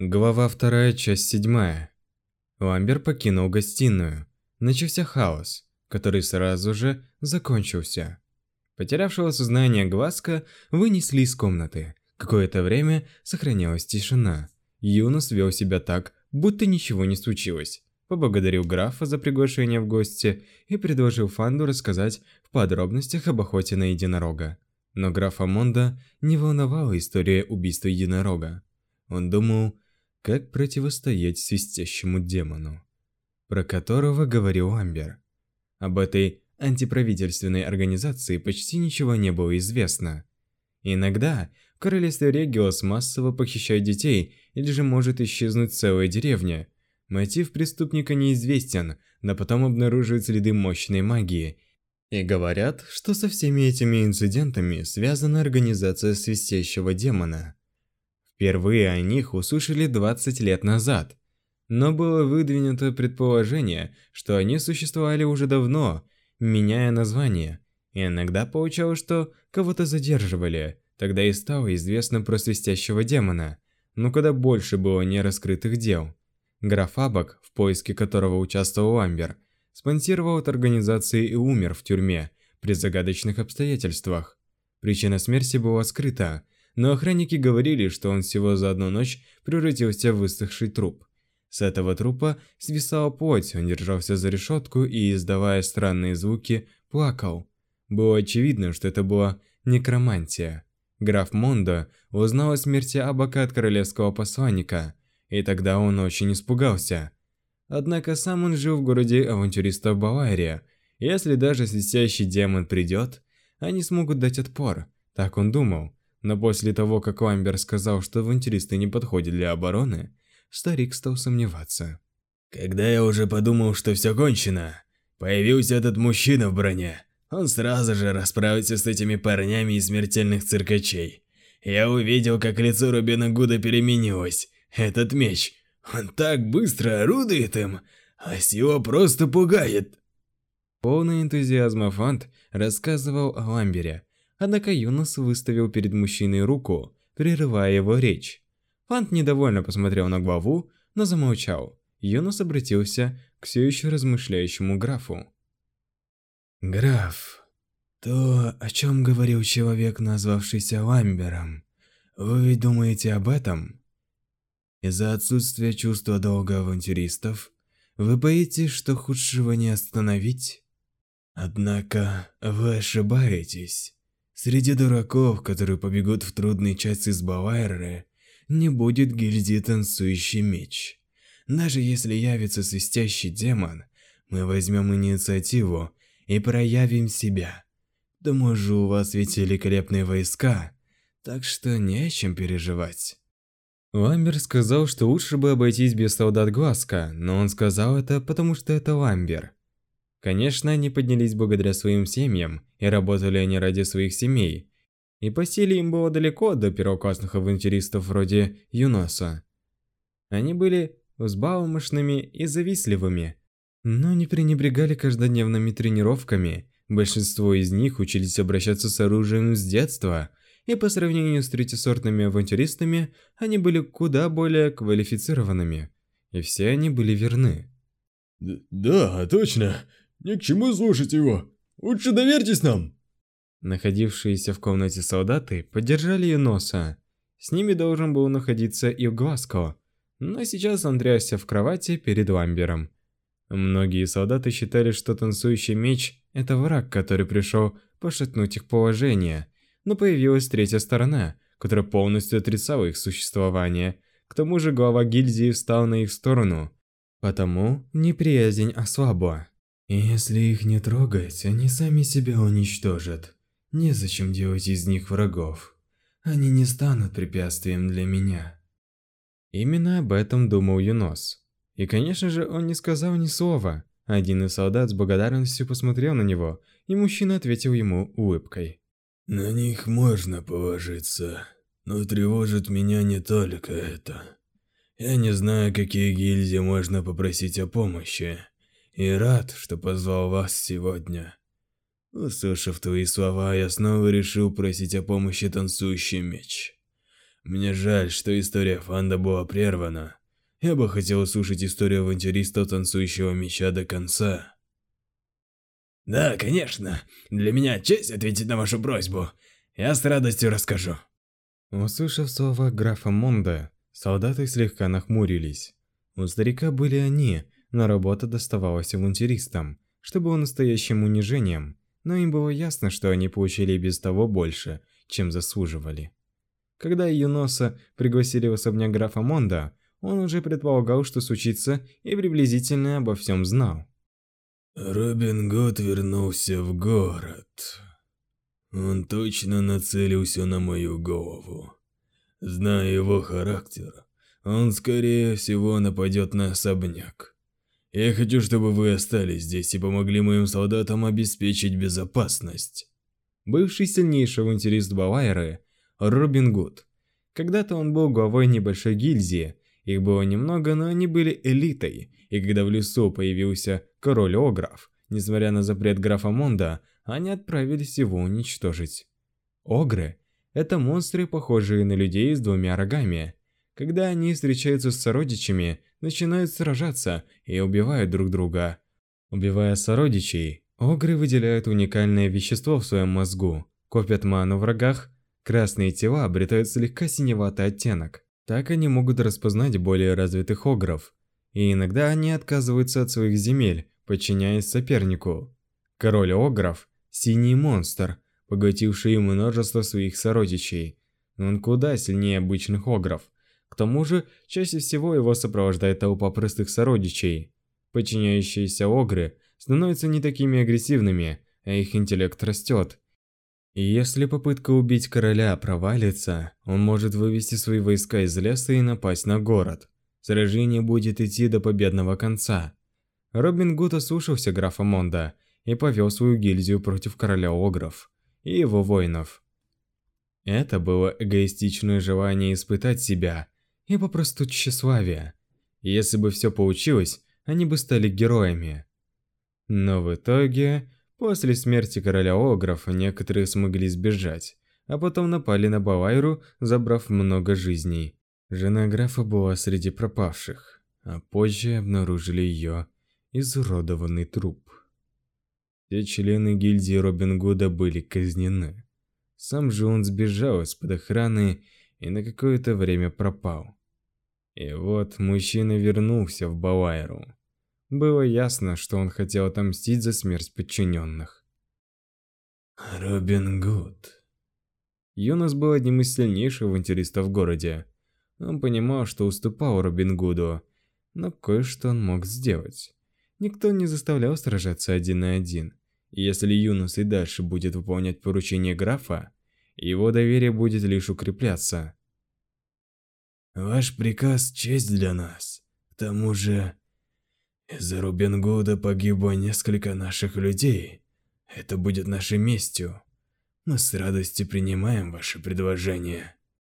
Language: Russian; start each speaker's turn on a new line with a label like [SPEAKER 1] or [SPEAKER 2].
[SPEAKER 1] Глава вторая, часть седьмая. Ламбер покинул гостиную. Начался хаос, который сразу же закончился. Потерявшего сознание Глазка вынесли из комнаты. Какое-то время сохранялась тишина. Юнус вел себя так, будто ничего не случилось. Поблагодарил графа за приглашение в гости и предложил Фанду рассказать в подробностях об охоте на единорога. Но графа Монда не волновала история убийства единорога. Он думал, как противостоять свистящему демону, про которого говорил Амбер. Об этой антиправительственной организации почти ничего не было известно. Иногда в королевстве Региос массово похищают детей или же может исчезнуть целая деревня. Мотив преступника неизвестен, но потом обнаруживают следы мощной магии. И говорят, что со всеми этими инцидентами связана организация свистящего демона. Впервые о них услышали 20 лет назад. Но было выдвинуто предположение, что они существовали уже давно, меняя название. И иногда получалось, что кого-то задерживали. Тогда и стало известно про свистящего демона. Но куда больше было нераскрытых дел. Граф Абак, в поиске которого участвовал Амбер, спонсировал от организации и умер в тюрьме при загадочных обстоятельствах. Причина смерти была скрыта, но охранники говорили, что он всего за одну ночь превратился в высохший труп. С этого трупа свисала плоть, он держался за решетку и, издавая странные звуки, плакал. Было очевидно, что это была некромантия. Граф Мондо узнал о смерти Абака от королевского посланника, и тогда он очень испугался. Однако сам он жил в городе авантюристов Бавария. Если даже свистящий демон придет, они смогут дать отпор, так он думал. Но после того, как Ламбер сказал, что авантюристы не подходят для обороны, старик стал сомневаться.
[SPEAKER 2] Когда я уже подумал, что все кончено, появился этот мужчина в броне. Он сразу же расправился с этими парнями из смертельных циркачей. Я увидел, как лицо Рубина Гуда переменилось. Этот меч, он так быстро орудует им, а сила просто пугает.
[SPEAKER 1] Полный энтузиазма Фант рассказывал о Ламбере, однако Юнос выставил перед мужчиной руку, прерывая его речь. Фант недовольно посмотрел на главу, но замолчал. Юнос обратился к все еще размышляющему графу.
[SPEAKER 3] «Граф, то, о чем говорил человек, назвавшийся Ламбером, вы ведь думаете об этом? Из-за отсутствия чувства долга авантюристов, вы боитесь, что худшего не остановить? Однако, вы ошибаетесь. Среди дураков, которые побегут в трудный час из Бавайры, не будет гильдии «Танцующий меч». Даже если явится свистящий демон, мы возьмем инициативу и проявим себя. К тому же у вас ведь великолепные войска, так что не о чем переживать.
[SPEAKER 1] Ламбер сказал, что лучше бы обойтись без солдат Глазка, но он сказал это, потому что это Ламбер. Конечно, они поднялись благодаря своим семьям, и работали они ради своих семей, и по силе им было далеко до первоклассных авантюристов вроде Юноса. Они были взбалмошными и завистливыми, но не пренебрегали каждодневными тренировками. Большинство из них учились обращаться с оружием с детства, и по сравнению с третьесортными авантюристами, они были куда более квалифицированными. И все они были верны.
[SPEAKER 2] «Да, точно. Ни к чему слушать его. Лучше доверьтесь нам!»
[SPEAKER 1] Находившиеся в комнате солдаты поддержали Юноса. С ними должен был находиться и Гласко, но сейчас он трясся в кровати перед Ламбером. Многие солдаты считали, что танцующий меч – это враг, который пришел пошатнуть их положение, но появилась третья сторона, которая полностью отрицала их существование. К тому же глава гильдии встал на их сторону, потому неприязнь ослабла.
[SPEAKER 3] «Если их не трогать, они сами себя уничтожат», Незачем делать из них врагов. Они не станут препятствием для меня.
[SPEAKER 1] Именно об этом думал Юнос. И, конечно же, он не сказал ни слова. Один из солдат с благодарностью посмотрел на него, и мужчина ответил ему улыбкой.
[SPEAKER 2] «На них можно положиться, но тревожит меня не только это. Я не знаю, какие гильдии можно попросить о помощи, и рад, что позвал вас сегодня. Услышав твои слова, я снова решил просить о помощи танцующий меч. Мне жаль, что история Фанда была прервана. Я бы хотел услышать историю авантюриста танцующего меча до конца. Да, конечно. Для меня честь ответить на вашу просьбу. Я с радостью расскажу.
[SPEAKER 1] Услышав слова графа Монда, солдаты слегка нахмурились. У старика были они, но работа доставалась авантюристам, что было настоящим унижением, но им было ясно, что они получили без того больше, чем заслуживали. Когда Юноса пригласили в особняк графа Монда, он уже предполагал, что случится, и приблизительно обо всем знал.
[SPEAKER 2] Робин Гуд вернулся в город. Он точно нацелился на мою голову. Зная его характер, он скорее всего нападет на особняк. Я хочу, чтобы вы остались здесь и помогли моим солдатам обеспечить безопасность.
[SPEAKER 1] Бывший сильнейший авантюрист Бавайры, Робин Гуд. Когда-то он был главой небольшой гильдии, их было немного, но они были элитой, и когда в лесу появился король Огров, несмотря на запрет графа Монда, они отправились его уничтожить. Огры – это монстры, похожие на людей с двумя рогами. Когда они встречаются с сородичами, начинают сражаться и убивают друг друга. Убивая сородичей, огры выделяют уникальное вещество в своем мозгу, копят ману в врагах, красные тела обретают слегка синеватый оттенок. Так они могут распознать более развитых огров, и иногда они отказываются от своих земель, подчиняясь сопернику. Король огров – синий монстр, поглотивший множество своих сородичей. Он куда сильнее обычных огров. К тому же, чаще всего его сопровождает толпа простых сородичей. Подчиняющиеся огры становятся не такими агрессивными, а их интеллект растет, и если попытка убить короля провалится, он может вывести свои войска из леса и напасть на город. Сражение будет идти до победного конца. Робин Гуд ослушался графа Монда и повел свою гильдию против короля Огров и его воинов. Это было эгоистичное желание испытать себя и попросту тщеславие. Если бы все получилось, они бы стали героями. Но в итоге После смерти короля Огров некоторые смогли сбежать, а потом напали на Бавайру, забрав много жизней. Жена графа была среди пропавших, а позже обнаружили ее изуродованный труп. Все члены гильдии Робин Гуда были казнены. Сам же он сбежал из-под охраны и на какое-то время пропал. И вот мужчина вернулся в Бавайру. Было ясно, что он хотел отомстить за смерть подчиненных.
[SPEAKER 2] Робин Гуд.
[SPEAKER 1] Юнос был одним из сильнейших авантюристов в городе. Он понимал, что уступал Робин Гуду, но кое-что он мог сделать. Никто не заставлял сражаться один на один. И если Юнос и дальше будет выполнять поручения графа, его доверие будет лишь укрепляться.
[SPEAKER 2] Ваш приказ – честь для нас. К тому же, из-за Рубингуда погибло несколько наших людей. Это будет нашей местью. Мы с радостью принимаем ваше предложение.